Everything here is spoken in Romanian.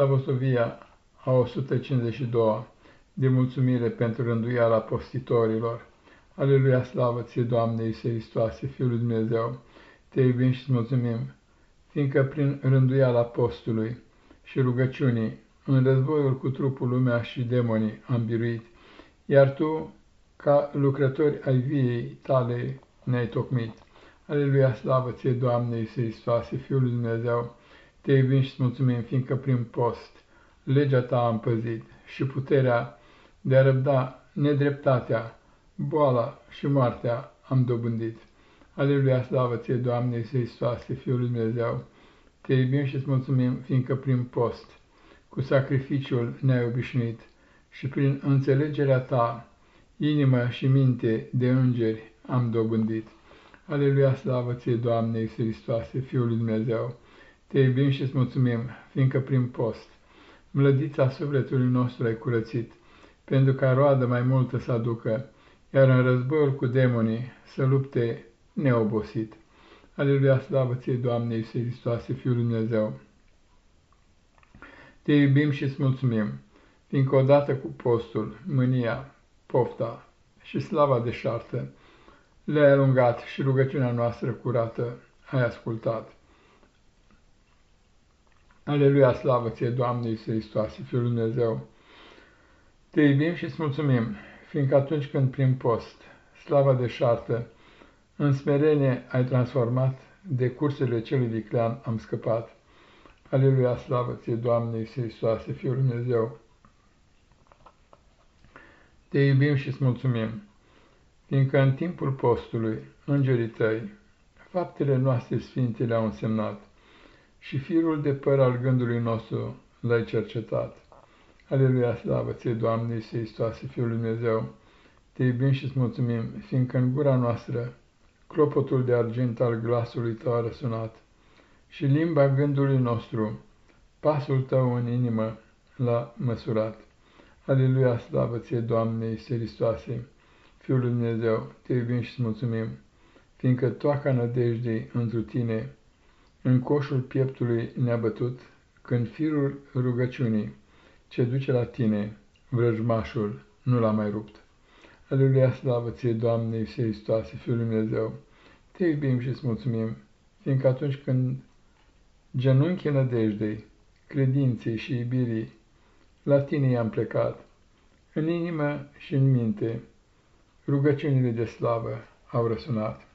Slavosovia a 152 de mulțumire pentru rânduiala postitorilor. Aleluia, slavă ție, Doamne Iisuse Hristoase, Fiul lui Dumnezeu, te iubim și îți mulțumim, fiindcă prin rânduiala postului și rugăciunii, în războiul cu trupul lumea și demonii am biruit, iar tu, ca lucrători ai viei tale, ne-ai tocmit. Aleluia, slavă ție, Doamne Iisuse Hristoase, Fiul lui Dumnezeu, te iubim și îți mulțumim, fiindcă prin post legea ta am păzit și puterea de a răbda nedreptatea, boala și moartea am dobândit. Aleluia, slavă ție, Doamne Iisuse Hristoase, Fiul lui Dumnezeu, te iubim și îți mulțumim, fiindcă prin post, cu sacrificiul ne-ai obișnuit și prin înțelegerea ta, inimă și minte de îngeri am dobândit. Aleluia, slavă ție, Doamne Iisuse Hristoase, Fiul lui Dumnezeu, te iubim și îți mulțumim, fiindcă prin post, mlădița sufletului nostru ai curățit, pentru ca roadă mai multă să aducă, iar în războiul cu demonii să lupte neobosit. Aleluia, slavă ție, Doamne Iisuse Hristoase, Fiul lui Dumnezeu! Te iubim și îți mulțumim, fiindcă odată cu postul, mânia, pofta și slava deșartă, le-ai alungat și rugăciunea noastră curată ai ascultat. Aleluia, slavă ție, Doamne Iisuse Hristoase, Fiul lui Dumnezeu! Te iubim și îți mulțumim, fiindcă atunci când prin post, slava deșartă, în smerenie ai transformat, de cursele celui viclean am scăpat. Aleluia, slavă ție, Doamne Iisuse Hristoase, Fiul lui Dumnezeu! Te iubim și îți mulțumim, fiindcă în timpul postului, îngerii tăi, faptele noastre sfinte le-au însemnat și firul de păr al gândului nostru l-ai cercetat. Aleluia, slavă ție, Doamne, Iisuse Hristoase, Fiul lui Dumnezeu, te iubim și îți mulțumim, fiindcă în gura noastră clopotul de argint al glasului tău a răsunat și limba gândului nostru, pasul tău în inimă l-a măsurat. Aleluia, slavă ție, Doamne, Iisuse Hristoase, Fiul lui Dumnezeu, te iubim și îți mulțumim, fiindcă toaca nădejdei întru tine, în coșul pieptului ne-a bătut, când firul rugăciunii ce duce la tine, vrăjmașul, nu l-a mai rupt. Aleluia, slavă ție, Doamne, Iisuse Hristoase, Fiul lui Dumnezeu, te iubim și îți mulțumim, fiindcă atunci când genunchii nădejdei, credinței și iubirii, la tine i-am plecat, în inimă și în minte, rugăciunile de slavă au răsunat.